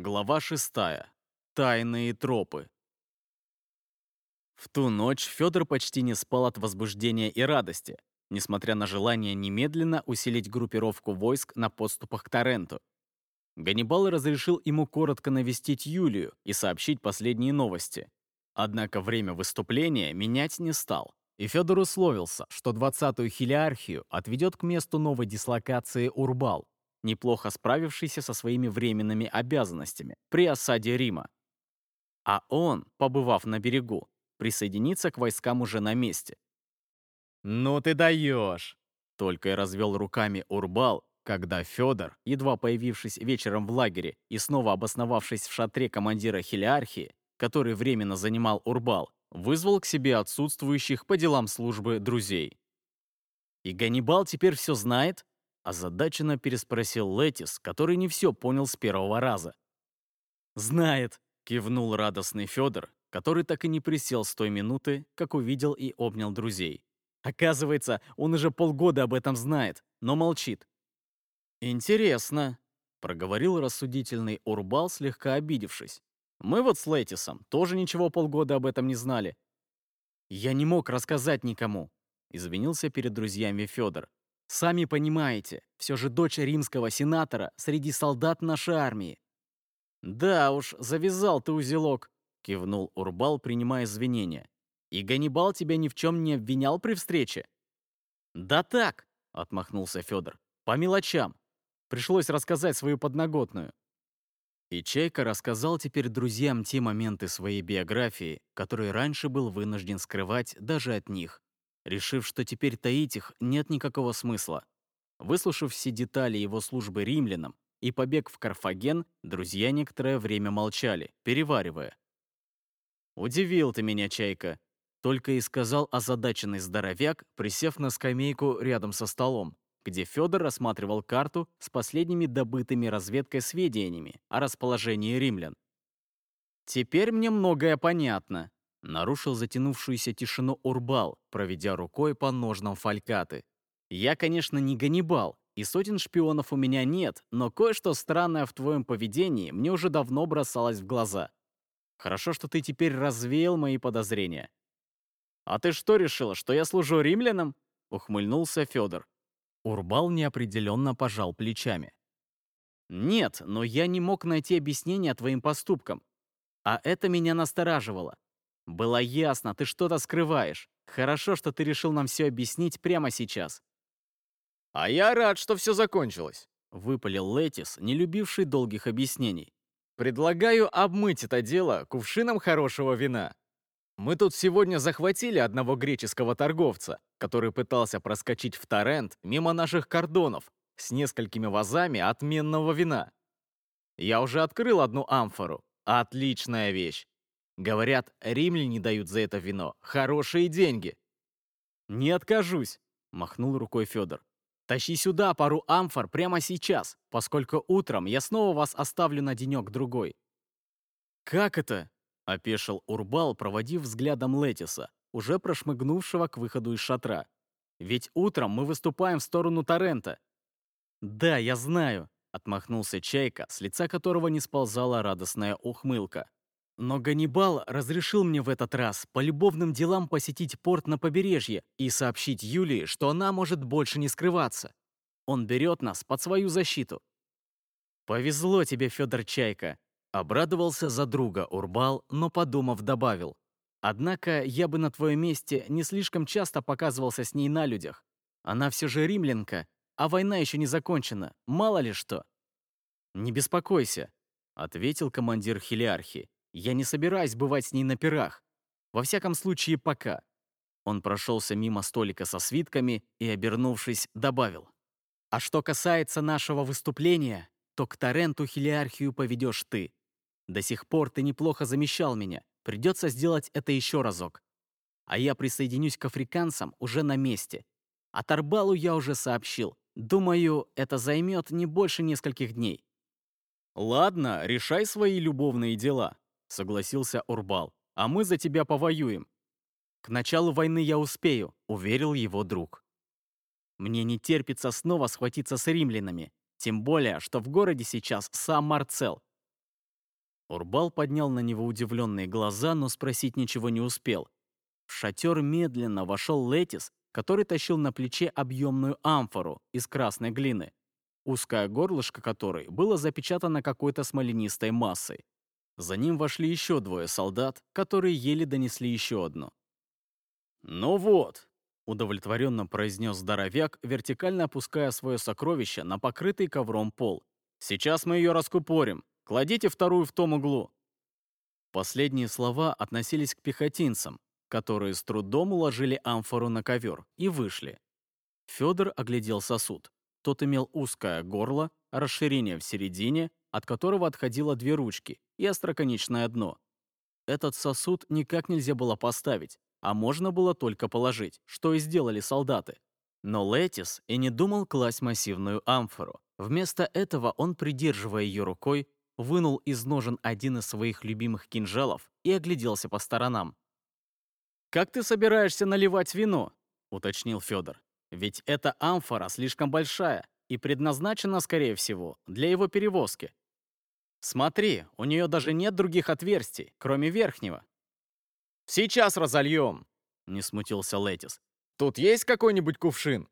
Глава шестая. Тайные тропы. В ту ночь Федор почти не спал от возбуждения и радости, несмотря на желание немедленно усилить группировку войск на подступах к Торренту. Ганнибал разрешил ему коротко навестить Юлию и сообщить последние новости. Однако время выступления менять не стал, и Федор условился, что 20-ю хилиархию отведет к месту новой дислокации Урбал, неплохо справившийся со своими временными обязанностями при осаде Рима. А он, побывав на берегу, присоединится к войскам уже на месте. «Ну ты даешь!» Только и развел руками Урбал, когда Федор, едва появившись вечером в лагере и снова обосновавшись в шатре командира хелиархии, который временно занимал Урбал, вызвал к себе отсутствующих по делам службы друзей. «И Ганнибал теперь все знает?» Озадаченно переспросил Летис, который не все понял с первого раза. «Знает», — кивнул радостный Федор, который так и не присел с той минуты, как увидел и обнял друзей. Оказывается, он уже полгода об этом знает, но молчит. «Интересно», — проговорил рассудительный Урбал, слегка обидевшись. «Мы вот с Летисом тоже ничего полгода об этом не знали». «Я не мог рассказать никому», — извинился перед друзьями Федор. Сами понимаете, все же дочь римского сенатора среди солдат нашей армии. «Да уж, завязал ты узелок», — кивнул Урбал, принимая извинения. «И Ганнибал тебя ни в чем не обвинял при встрече?» «Да так», — отмахнулся Федор, — «по мелочам. Пришлось рассказать свою подноготную». И Чайка рассказал теперь друзьям те моменты своей биографии, которые раньше был вынужден скрывать даже от них решив, что теперь таить их нет никакого смысла. Выслушав все детали его службы римлянам и побег в Карфаген, друзья некоторое время молчали, переваривая. «Удивил ты меня, Чайка», — только и сказал озадаченный здоровяк, присев на скамейку рядом со столом, где Федор рассматривал карту с последними добытыми разведкой сведениями о расположении римлян. «Теперь мне многое понятно», Нарушил затянувшуюся тишину Урбал, проведя рукой по ножнам фалькаты. «Я, конечно, не Ганнибал, и сотен шпионов у меня нет, но кое-что странное в твоем поведении мне уже давно бросалось в глаза. Хорошо, что ты теперь развеял мои подозрения». «А ты что решила, что я служу римлянам?» — ухмыльнулся Федор. Урбал неопределенно пожал плечами. «Нет, но я не мог найти объяснение твоим поступкам. А это меня настораживало. «Было ясно, ты что-то скрываешь. Хорошо, что ты решил нам все объяснить прямо сейчас». «А я рад, что все закончилось», — выпалил Летис, не любивший долгих объяснений. «Предлагаю обмыть это дело кувшином хорошего вина. Мы тут сегодня захватили одного греческого торговца, который пытался проскочить в Торрент мимо наших кордонов с несколькими вазами отменного вина. Я уже открыл одну амфору. Отличная вещь. Говорят, римляне дают за это вино хорошие деньги. Не откажусь, махнул рукой Федор. Тащи сюда пару амфор прямо сейчас, поскольку утром я снова вас оставлю на денек-другой. Как это? опешил Урбал, проводив взглядом Летиса, уже прошмыгнувшего к выходу из шатра. Ведь утром мы выступаем в сторону Торрента. Да, я знаю, отмахнулся Чайка, с лица которого не сползала радостная ухмылка. Но Ганнибал разрешил мне в этот раз по любовным делам посетить порт на побережье и сообщить Юлии, что она может больше не скрываться. Он берет нас под свою защиту. «Повезло тебе, Федор Чайка», — обрадовался за друга Урбал, но, подумав, добавил. «Однако я бы на твоем месте не слишком часто показывался с ней на людях. Она все же римлянка, а война еще не закончена, мало ли что». «Не беспокойся», — ответил командир Хелиархи. Я не собираюсь бывать с ней на пирах. Во всяком случае, пока. Он прошелся мимо столика со свитками и, обернувшись, добавил. А что касается нашего выступления, то к Торренту Хелиархию поведешь ты. До сих пор ты неплохо замещал меня. Придется сделать это еще разок. А я присоединюсь к африканцам уже на месте. А Тарбалу я уже сообщил. Думаю, это займет не больше нескольких дней. Ладно, решай свои любовные дела. — согласился Урбал. «А мы за тебя повоюем». «К началу войны я успею», — уверил его друг. «Мне не терпится снова схватиться с римлянами, тем более, что в городе сейчас сам Марцел. Урбал поднял на него удивленные глаза, но спросить ничего не успел. В шатер медленно вошел Летис, который тащил на плече объемную амфору из красной глины, узкое горлышко которой было запечатано какой-то смоленистой массой. За ним вошли еще двое солдат, которые еле донесли еще одну. «Ну вот», — удовлетворенно произнес здоровяк, вертикально опуская свое сокровище на покрытый ковром пол. «Сейчас мы ее раскупорим. Кладите вторую в том углу». Последние слова относились к пехотинцам, которые с трудом уложили амфору на ковер и вышли. Федор оглядел сосуд. Тот имел узкое горло, расширение в середине, от которого отходило две ручки и остроконечное дно. Этот сосуд никак нельзя было поставить, а можно было только положить, что и сделали солдаты. Но Летис и не думал класть массивную амфору. Вместо этого он, придерживая ее рукой, вынул из ножен один из своих любимых кинжалов и огляделся по сторонам. «Как ты собираешься наливать вино?» — уточнил Федор. «Ведь эта амфора слишком большая и предназначена, скорее всего, для его перевозки. Смотри, у нее даже нет других отверстий, кроме верхнего». «Сейчас разольем!» — не смутился Летис. «Тут есть какой-нибудь кувшин?»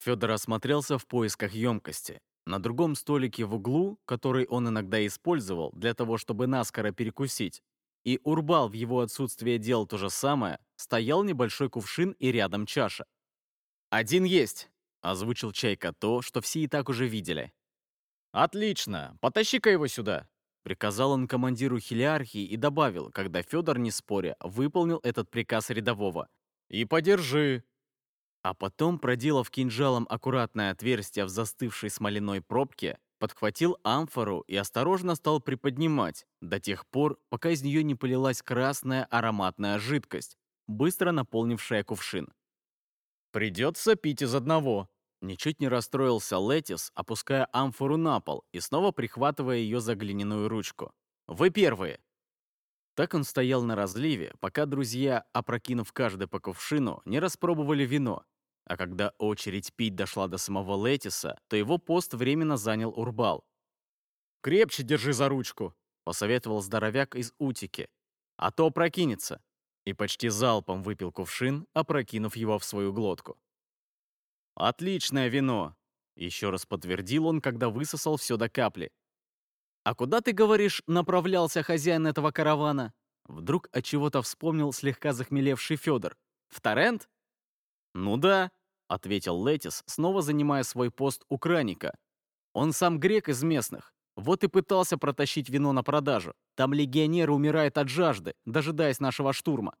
Федор осмотрелся в поисках емкости. На другом столике в углу, который он иногда использовал для того, чтобы наскоро перекусить, и Урбал в его отсутствие делал то же самое, стоял небольшой кувшин и рядом чаша. «Один есть», — озвучил Чайка то, что все и так уже видели. «Отлично, потащи-ка его сюда», — приказал он командиру хилиархии и добавил, когда Федор, не споря, выполнил этот приказ рядового. «И подержи». А потом, проделав кинжалом аккуратное отверстие в застывшей смоляной пробке, подхватил амфору и осторожно стал приподнимать, до тех пор, пока из нее не полилась красная ароматная жидкость, быстро наполнившая кувшин. «Придется пить из одного», Ничуть не расстроился Летис, опуская амфору на пол и снова прихватывая ее за глиняную ручку. «Вы первые!» Так он стоял на разливе, пока друзья, опрокинув каждый по кувшину, не распробовали вино, а когда очередь пить дошла до самого Летиса, то его пост временно занял Урбал. «Крепче держи за ручку», — посоветовал здоровяк из Утики. «А то опрокинется». И почти залпом выпил кувшин, опрокинув его в свою глотку. «Отличное вино!» — еще раз подтвердил он, когда высосал все до капли. «А куда, ты говоришь, направлялся хозяин этого каравана?» Вдруг от чего то вспомнил слегка захмелевший Федор. «В Торрент?» «Ну да», ответил Летис, снова занимая свой пост у краника. Он сам грек из местных. Вот и пытался протащить вино на продажу. Там легионеры умирают от жажды, дожидаясь нашего штурма.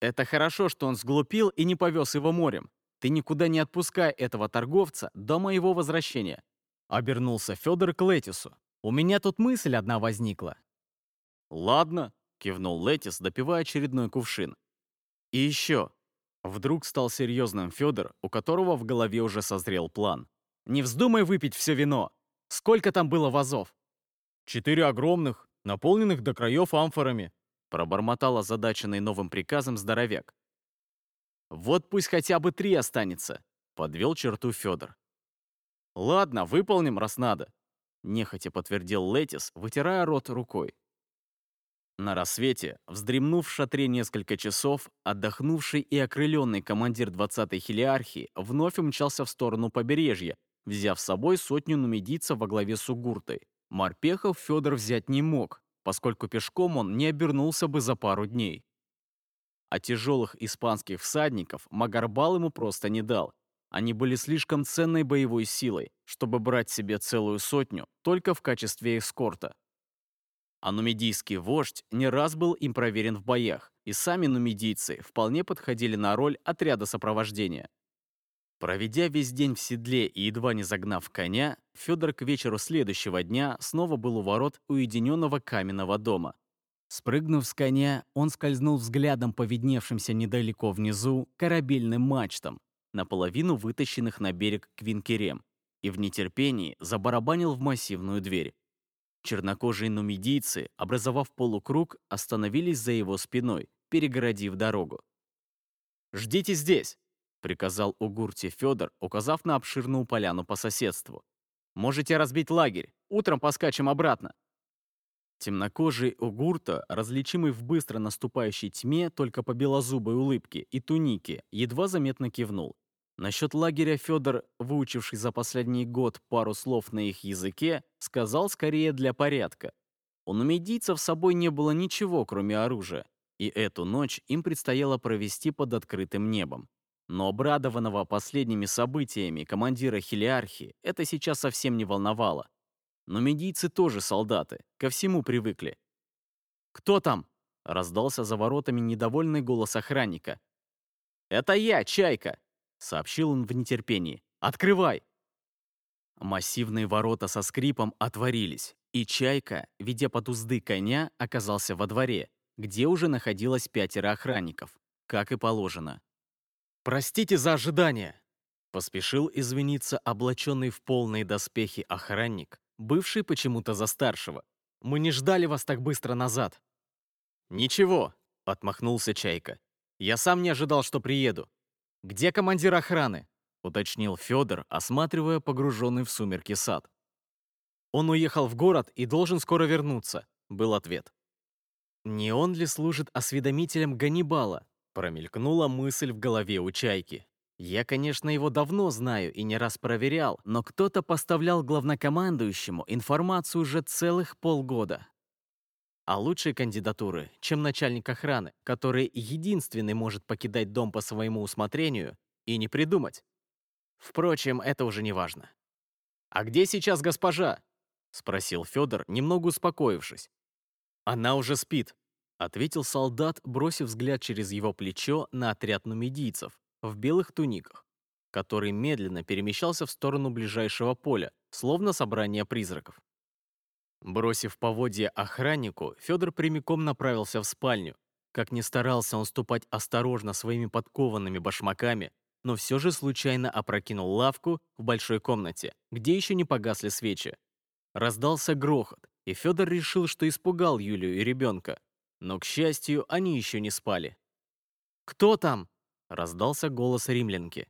Это хорошо, что он сглупил и не повез его морем. Ты никуда не отпускай этого торговца до моего возвращения. Обернулся Федор к Летису. У меня тут мысль одна возникла. Ладно, кивнул Летис, допивая очередной кувшин. И еще, Вдруг стал серьезным Федор, у которого в голове уже созрел план. «Не вздумай выпить все вино! Сколько там было вазов?» «Четыре огромных, наполненных до краев амфорами», пробормотал озадаченный новым приказом здоровяк. «Вот пусть хотя бы три останется», — подвел черту Федор. «Ладно, выполним, раз надо», — нехотя подтвердил Летис, вытирая рот рукой. На рассвете, вздремнув в шатре несколько часов, отдохнувший и окрыленный командир 20-й хилиархии вновь умчался в сторону побережья, взяв с собой сотню нумидийцев во главе с Угуртой. Морпехов Федор взять не мог, поскольку пешком он не обернулся бы за пару дней. А тяжелых испанских всадников Магарбал ему просто не дал. Они были слишком ценной боевой силой, чтобы брать себе целую сотню только в качестве эскорта. А нумидийский вождь не раз был им проверен в боях, и сами нумидийцы вполне подходили на роль отряда сопровождения. Проведя весь день в седле и едва не загнав коня, Федор к вечеру следующего дня снова был у ворот уединенного каменного дома. Спрыгнув с коня, он скользнул взглядом по видневшимся недалеко внизу корабельным мачтам, наполовину вытащенных на берег квинкерем, и в нетерпении забарабанил в массивную дверь. Чернокожие нумидийцы, образовав полукруг, остановились за его спиной, перегородив дорогу. «Ждите здесь!» — приказал Угурте Федор, указав на обширную поляну по соседству. «Можете разбить лагерь. Утром поскачем обратно». Темнокожий Угурта, различимый в быстро наступающей тьме только по белозубой улыбке и тунике, едва заметно кивнул. Насчет лагеря Федор, выучивший за последний год пару слов на их языке, сказал скорее для порядка. У нумидийцев с собой не было ничего, кроме оружия, и эту ночь им предстояло провести под открытым небом. Но обрадованного последними событиями командира Хелиархи это сейчас совсем не волновало. Но медийцы тоже солдаты, ко всему привыкли. «Кто там?» — раздался за воротами недовольный голос охранника. «Это я, Чайка!» сообщил он в нетерпении. «Открывай!» Массивные ворота со скрипом отворились, и Чайка, ведя под узды коня, оказался во дворе, где уже находилось пятеро охранников, как и положено. «Простите за ожидание!» Поспешил извиниться облаченный в полные доспехи охранник, бывший почему-то за старшего. «Мы не ждали вас так быстро назад!» «Ничего!» — отмахнулся Чайка. «Я сам не ожидал, что приеду. «Где командир охраны?» — уточнил Федор, осматривая погруженный в сумерки сад. «Он уехал в город и должен скоро вернуться», — был ответ. «Не он ли служит осведомителем Ганнибала?» — промелькнула мысль в голове у Чайки. «Я, конечно, его давно знаю и не раз проверял, но кто-то поставлял главнокомандующему информацию уже целых полгода. А лучшие кандидатуры, чем начальник охраны, который единственный может покидать дом по своему усмотрению, и не придумать. Впрочем, это уже не важно. «А где сейчас госпожа?» — спросил Федор, немного успокоившись. «Она уже спит», — ответил солдат, бросив взгляд через его плечо на отряд нумидийцев в белых туниках, который медленно перемещался в сторону ближайшего поля, словно собрание призраков. Бросив поводья охраннику, Федор прямиком направился в спальню. Как ни старался он ступать осторожно своими подкованными башмаками, но все же случайно опрокинул лавку в большой комнате, где еще не погасли свечи. Раздался грохот, и Федор решил, что испугал Юлию и ребенка. Но, к счастью, они еще не спали. «Кто там?» — раздался голос римлянки.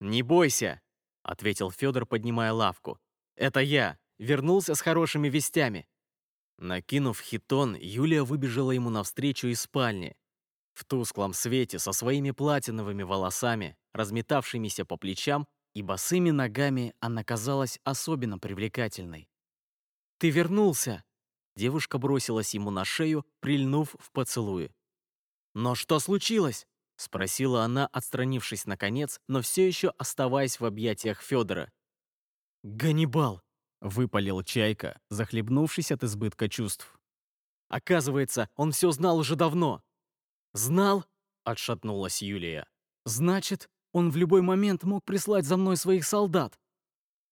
«Не бойся», — ответил Федор, поднимая лавку. «Это я, вернулся с хорошими вестями». Накинув хитон, Юлия выбежала ему навстречу из спальни. В тусклом свете, со своими платиновыми волосами, разметавшимися по плечам, и босыми ногами она казалась особенно привлекательной. «Ты вернулся!» Девушка бросилась ему на шею, прильнув в поцелуе. «Но что случилось?» — спросила она, отстранившись наконец, но все еще оставаясь в объятиях Федора. «Ганнибал!» Выпалил Чайка, захлебнувшись от избытка чувств. Оказывается, он все знал уже давно. «Знал?» — отшатнулась Юлия. «Значит, он в любой момент мог прислать за мной своих солдат?»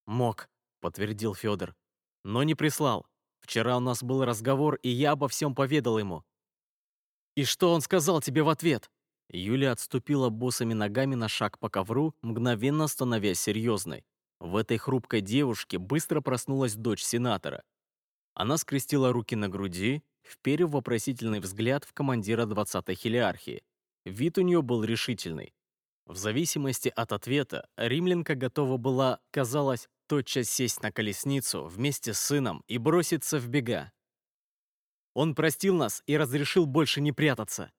«Мог», — подтвердил Федор. «Но не прислал. Вчера у нас был разговор, и я обо всем поведал ему». «И что он сказал тебе в ответ?» Юлия отступила босыми ногами на шаг по ковру, мгновенно становясь серьезной. В этой хрупкой девушке быстро проснулась дочь сенатора. Она скрестила руки на груди, вперев вопросительный взгляд в командира 20-й хелиархии. Вид у нее был решительный. В зависимости от ответа, римлянка готова была, казалось, тотчас сесть на колесницу вместе с сыном и броситься в бега. «Он простил нас и разрешил больше не прятаться»,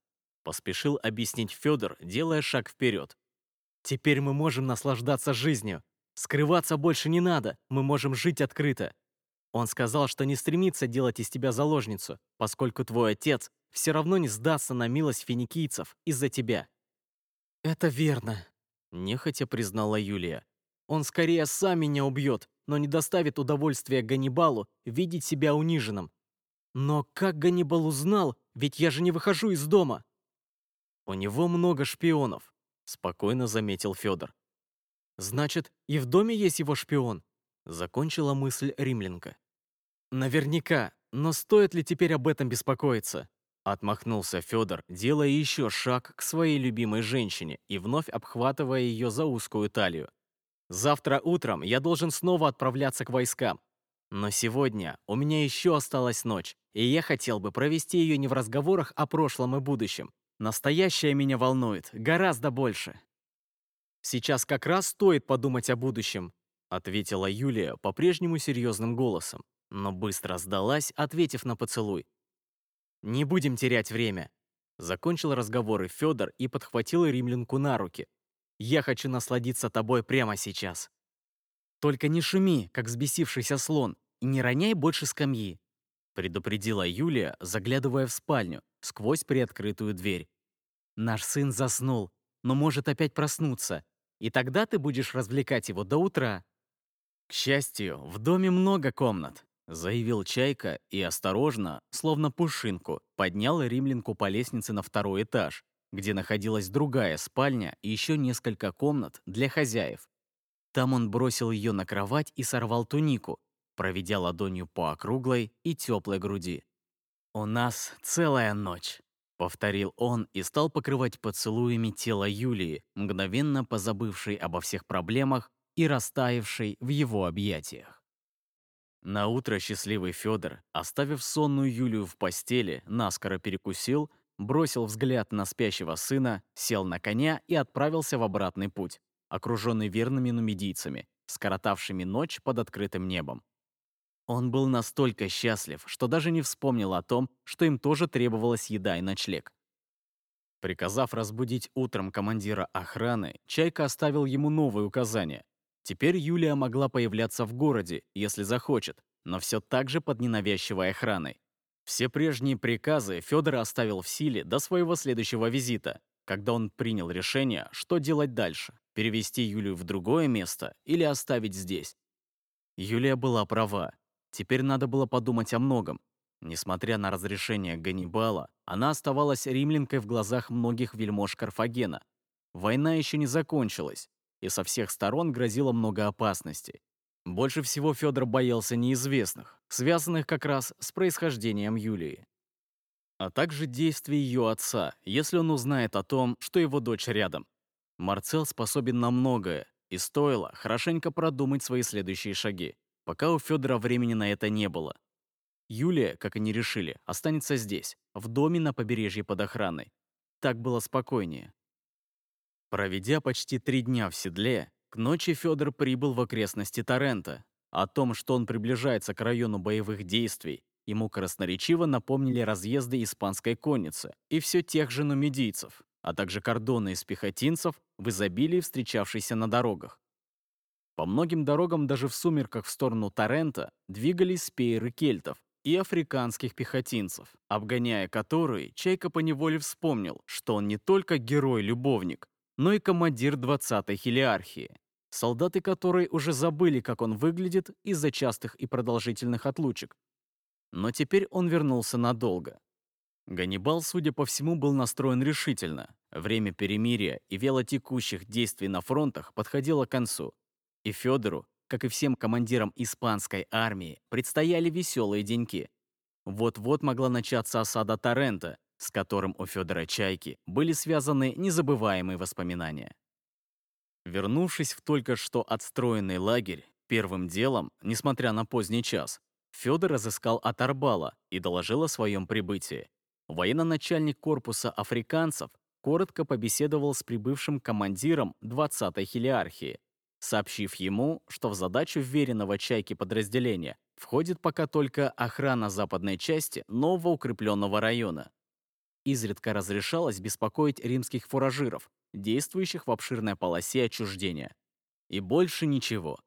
поспешил объяснить Федор, делая шаг вперед. «Теперь мы можем наслаждаться жизнью. Скрываться больше не надо, мы можем жить открыто. Он сказал, что не стремится делать из тебя заложницу, поскольку твой отец все равно не сдастся на милость финикийцев из-за тебя». «Это верно», — нехотя признала Юлия. «Он скорее сам меня убьет, но не доставит удовольствия Ганнибалу видеть себя униженным. Но как Ганнибал узнал, ведь я же не выхожу из дома?» «У него много шпионов», — спокойно заметил Федор. Значит, и в доме есть его шпион? Закончила мысль римлянка. Наверняка, но стоит ли теперь об этом беспокоиться? Отмахнулся Федор, делая еще шаг к своей любимой женщине и вновь обхватывая ее за узкую талию. Завтра утром я должен снова отправляться к войскам. Но сегодня у меня еще осталась ночь, и я хотел бы провести ее не в разговорах о прошлом и будущем. Настоящее меня волнует гораздо больше. Сейчас как раз стоит подумать о будущем», ответила Юлия по-прежнему серьезным голосом. но быстро сдалась, ответив на поцелуй. «Не будем терять время», — закончил разговоры Федор и подхватил римлянку на руки. «Я хочу насладиться тобой прямо сейчас». «Только не шуми, как взбесившийся слон, и не роняй больше скамьи», — предупредила Юлия, заглядывая в спальню, сквозь приоткрытую дверь. «Наш сын заснул, но может опять проснуться, и тогда ты будешь развлекать его до утра». «К счастью, в доме много комнат», — заявил Чайка и осторожно, словно пушинку, поднял римлянку по лестнице на второй этаж, где находилась другая спальня и еще несколько комнат для хозяев. Там он бросил ее на кровать и сорвал тунику, проведя ладонью по округлой и теплой груди. «У нас целая ночь», — повторил он и стал покрывать поцелуями тело Юлии, мгновенно позабывшей обо всех проблемах и растаявшей в его объятиях. На утро счастливый Федор, оставив сонную Юлию в постели, наскоро перекусил, бросил взгляд на спящего сына, сел на коня и отправился в обратный путь, окруженный верными нумидийцами, скоротавшими ночь под открытым небом. Он был настолько счастлив, что даже не вспомнил о том, что им тоже требовалась еда и ночлег. Приказав разбудить утром командира охраны, Чайка оставил ему новые указания. Теперь Юлия могла появляться в городе, если захочет, но все так же под ненавязчивой охраной. Все прежние приказы Федор оставил в силе до своего следующего визита, когда он принял решение, что делать дальше – перевести Юлию в другое место или оставить здесь. Юлия была права. Теперь надо было подумать о многом. Несмотря на разрешение Ганнибала, она оставалась римлянкой в глазах многих вельмож Карфагена. Война еще не закончилась, и со всех сторон грозило много опасностей. Больше всего Федор боялся неизвестных, связанных как раз с происхождением Юлии. А также действий ее отца, если он узнает о том, что его дочь рядом. Марцел способен на многое, и стоило хорошенько продумать свои следующие шаги пока у Федора времени на это не было. Юлия, как они решили, останется здесь, в доме на побережье под охраной. Так было спокойнее. Проведя почти три дня в седле, к ночи Федор прибыл в окрестности Торрента. О том, что он приближается к району боевых действий, ему красноречиво напомнили разъезды испанской конницы и все тех же нумидийцев, а также кордоны из пехотинцев в изобилии встречавшиеся на дорогах. По многим дорогам даже в сумерках в сторону Торрента двигались спееры кельтов и африканских пехотинцев, обгоняя которые, Чайка поневоле вспомнил, что он не только герой-любовник, но и командир 20-й хилиархии, солдаты которой уже забыли, как он выглядит из-за частых и продолжительных отлучек. Но теперь он вернулся надолго. Ганнибал, судя по всему, был настроен решительно. Время перемирия и велотекущих действий на фронтах подходило к концу. И Федору, как и всем командирам испанской армии, предстояли веселые деньки. Вот-вот могла начаться осада Торрента, с которым у Федора Чайки были связаны незабываемые воспоминания. Вернувшись в только что отстроенный лагерь, первым делом, несмотря на поздний час, Федор разыскал Атарбала и доложил о своем прибытии. Военно-начальник корпуса африканцев коротко побеседовал с прибывшим командиром 20-й хилиархии, сообщив ему, что в задачу вверенного Чайки подразделения входит пока только охрана западной части нового укрепленного района. Изредка разрешалось беспокоить римских фуражиров, действующих в обширной полосе отчуждения. И больше ничего.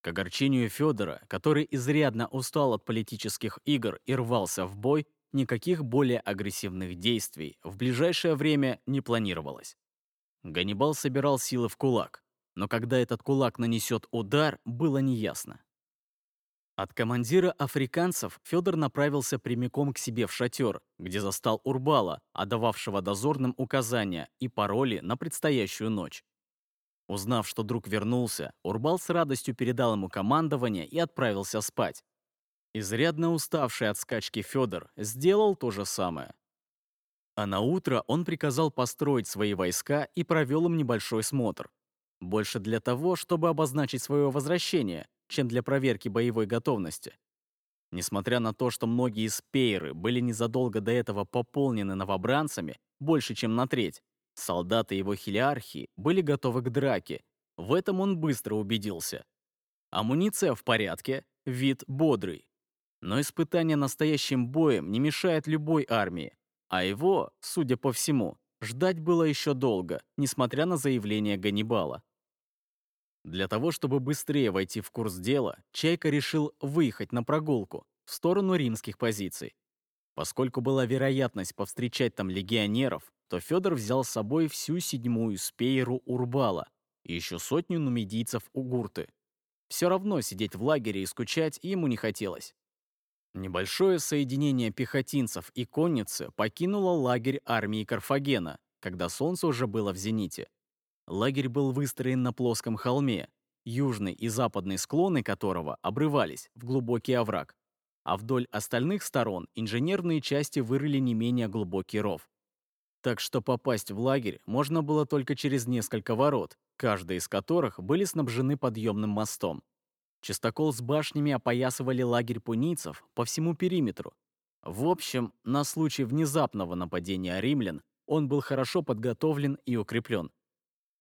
К огорчению Федора, который изрядно устал от политических игр и рвался в бой, никаких более агрессивных действий в ближайшее время не планировалось. Ганнибал собирал силы в кулак, но когда этот кулак нанесет удар, было неясно. От командира африканцев Федор направился прямиком к себе в шатер, где застал Урбала, отдававшего дозорным указания и пароли на предстоящую ночь. Узнав, что друг вернулся, Урбал с радостью передал ему командование и отправился спать. Изрядно уставший от скачки Федор сделал то же самое. А на утро он приказал построить свои войска и провел им небольшой смотр. Больше для того, чтобы обозначить свое возвращение, чем для проверки боевой готовности. Несмотря на то, что многие спейры были незадолго до этого пополнены новобранцами, больше, чем на треть, солдаты его хилиархии были готовы к драке. В этом он быстро убедился. Амуниция в порядке, вид бодрый. Но испытание настоящим боем не мешает любой армии, а его, судя по всему, ждать было еще долго, несмотря на заявление Ганнибала. Для того, чтобы быстрее войти в курс дела, Чайка решил выехать на прогулку в сторону римских позиций. Поскольку была вероятность повстречать там легионеров, то Федор взял с собой всю седьмую спейру Урбала и еще сотню нумидийцев Угурты. Все равно сидеть в лагере и скучать ему не хотелось. Небольшое соединение пехотинцев и конницы покинуло лагерь армии Карфагена, когда солнце уже было в зените. Лагерь был выстроен на плоском холме, южный и западный склоны которого обрывались в глубокий овраг, а вдоль остальных сторон инженерные части вырыли не менее глубокий ров. Так что попасть в лагерь можно было только через несколько ворот, каждый из которых были снабжены подъемным мостом. Чистокол с башнями опоясывали лагерь пунийцев по всему периметру. В общем, на случай внезапного нападения римлян он был хорошо подготовлен и укреплен.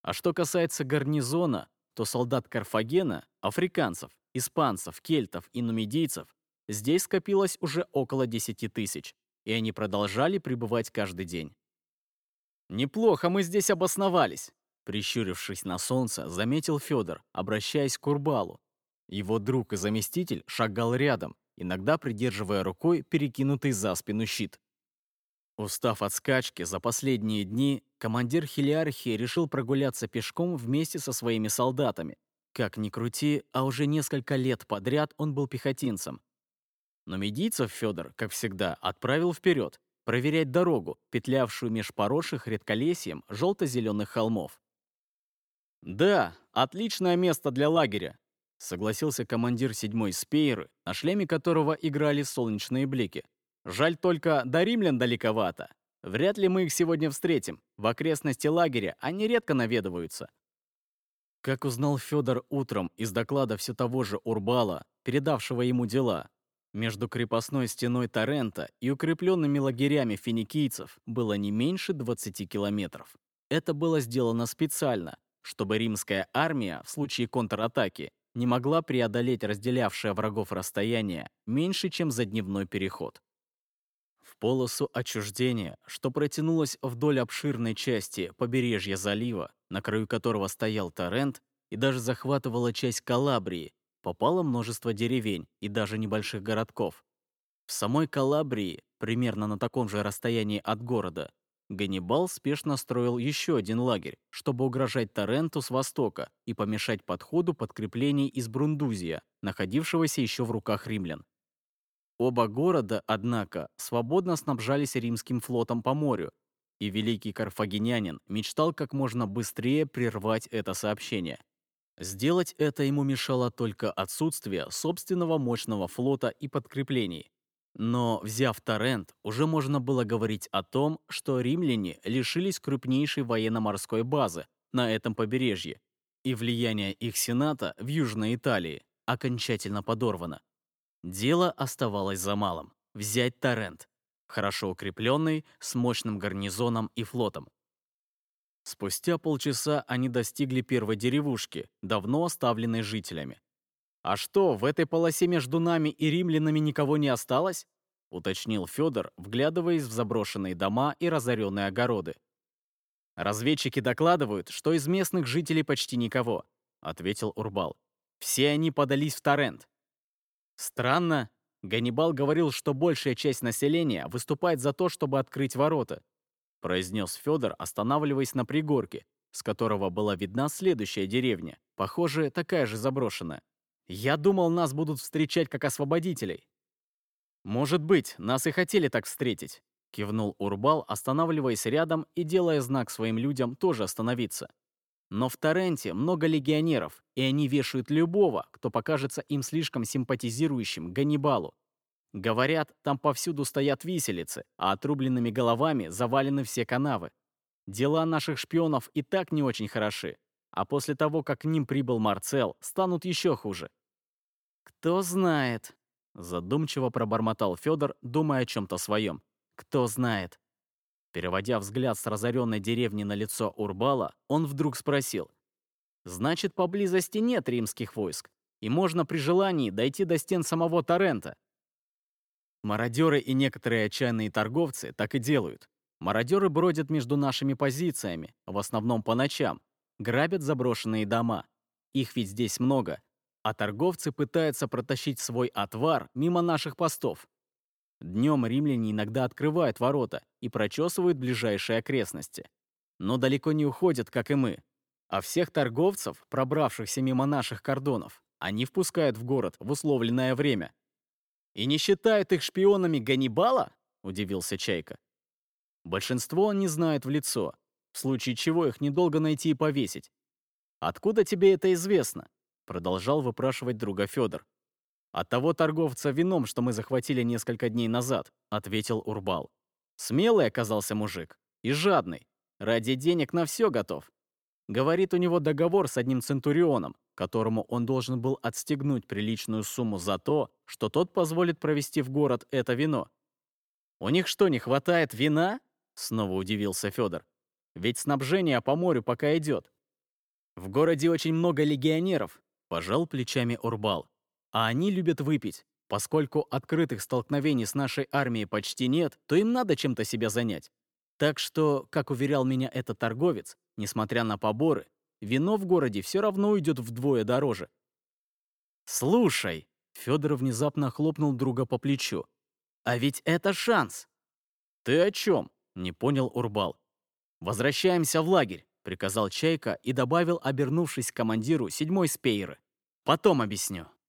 А что касается гарнизона, то солдат Карфагена, африканцев, испанцев, кельтов и нумидийцев здесь скопилось уже около 10 тысяч, и они продолжали пребывать каждый день. «Неплохо мы здесь обосновались», прищурившись на солнце, заметил Федор, обращаясь к Урбалу. Его друг и заместитель шагал рядом, иногда придерживая рукой перекинутый за спину щит. Устав от скачки за последние дни, командир хелиархии решил прогуляться пешком вместе со своими солдатами. Как ни крути, а уже несколько лет подряд он был пехотинцем. Но медийцев Федор, как всегда, отправил вперед, проверять дорогу, петлявшую меж поросших редколесьем желто-зеленых холмов. «Да, отличное место для лагеря», — согласился командир седьмой спейры, на шлеме которого играли солнечные блики. Жаль только, до римлян далековато. Вряд ли мы их сегодня встретим. В окрестности лагеря они редко наведываются. Как узнал Федор утром из доклада все того же Урбала, передавшего ему дела, между крепостной стеной Торрента и укрепленными лагерями финикийцев было не меньше 20 километров. Это было сделано специально, чтобы римская армия в случае контратаки не могла преодолеть разделявшее врагов расстояние меньше, чем за дневной переход полосу отчуждения, что протянулось вдоль обширной части побережья залива, на краю которого стоял Торрент, и даже захватывала часть Калабрии, попало множество деревень и даже небольших городков. В самой Калабрии, примерно на таком же расстоянии от города, Ганнибал спешно строил еще один лагерь, чтобы угрожать Торренту с востока и помешать подходу подкреплений из Брундузия, находившегося еще в руках римлян. Оба города, однако, свободно снабжались римским флотом по морю, и великий карфагенянин мечтал как можно быстрее прервать это сообщение. Сделать это ему мешало только отсутствие собственного мощного флота и подкреплений. Но, взяв Торрент, уже можно было говорить о том, что римляне лишились крупнейшей военно-морской базы на этом побережье, и влияние их сената в Южной Италии окончательно подорвано. Дело оставалось за малым — взять Торрент, хорошо укрепленный, с мощным гарнизоном и флотом. Спустя полчаса они достигли первой деревушки, давно оставленной жителями. «А что, в этой полосе между нами и римлянами никого не осталось?» — уточнил Федор, вглядываясь в заброшенные дома и разоренные огороды. «Разведчики докладывают, что из местных жителей почти никого», — ответил Урбал. «Все они подались в Торрент. Странно. Ганнибал говорил, что большая часть населения выступает за то, чтобы открыть ворота, произнес Федор, останавливаясь на пригорке, с которого была видна следующая деревня, похоже, такая же заброшенная. Я думал, нас будут встречать как освободителей. Может быть, нас и хотели так встретить, кивнул Урбал, останавливаясь рядом и делая знак своим людям тоже остановиться. Но в Торренте много легионеров, и они вешают любого, кто покажется им слишком симпатизирующим Ганнибалу. Говорят, там повсюду стоят виселицы, а отрубленными головами завалены все канавы. Дела наших шпионов и так не очень хороши, а после того, как к ним прибыл Марцел, станут еще хуже. «Кто знает», — задумчиво пробормотал Федор, думая о чем-то своем. «Кто знает». Переводя взгляд с разоренной деревни на лицо Урбала, он вдруг спросил. «Значит, поблизости нет римских войск, и можно при желании дойти до стен самого Торрента?» Мародеры и некоторые отчаянные торговцы так и делают. Мародеры бродят между нашими позициями, в основном по ночам, грабят заброшенные дома. Их ведь здесь много. А торговцы пытаются протащить свой отвар мимо наших постов. Днем римляне иногда открывают ворота и прочесывают ближайшие окрестности. Но далеко не уходят, как и мы. А всех торговцев, пробравшихся мимо наших кордонов, они впускают в город в условленное время. «И не считают их шпионами Ганнибала?» — удивился Чайка. Большинство он не знает в лицо, в случае чего их недолго найти и повесить. «Откуда тебе это известно?» — продолжал выпрашивать друга Федор. «От того торговца вином, что мы захватили несколько дней назад», — ответил Урбал. «Смелый оказался мужик и жадный. Ради денег на все готов. Говорит, у него договор с одним центурионом, которому он должен был отстегнуть приличную сумму за то, что тот позволит провести в город это вино. «У них что, не хватает вина?» — снова удивился Федор. «Ведь снабжение по морю пока идет». «В городе очень много легионеров», — пожал плечами Урбал. «А они любят выпить. Поскольку открытых столкновений с нашей армией почти нет, то им надо чем-то себя занять. Так что, как уверял меня этот торговец, несмотря на поборы, вино в городе все равно уйдет вдвое дороже. «Слушай», — Федор внезапно хлопнул друга по плечу, «а ведь это шанс». «Ты о чем?» — не понял Урбал. «Возвращаемся в лагерь», — приказал Чайка и добавил, обернувшись к командиру седьмой спейры. «Потом объясню».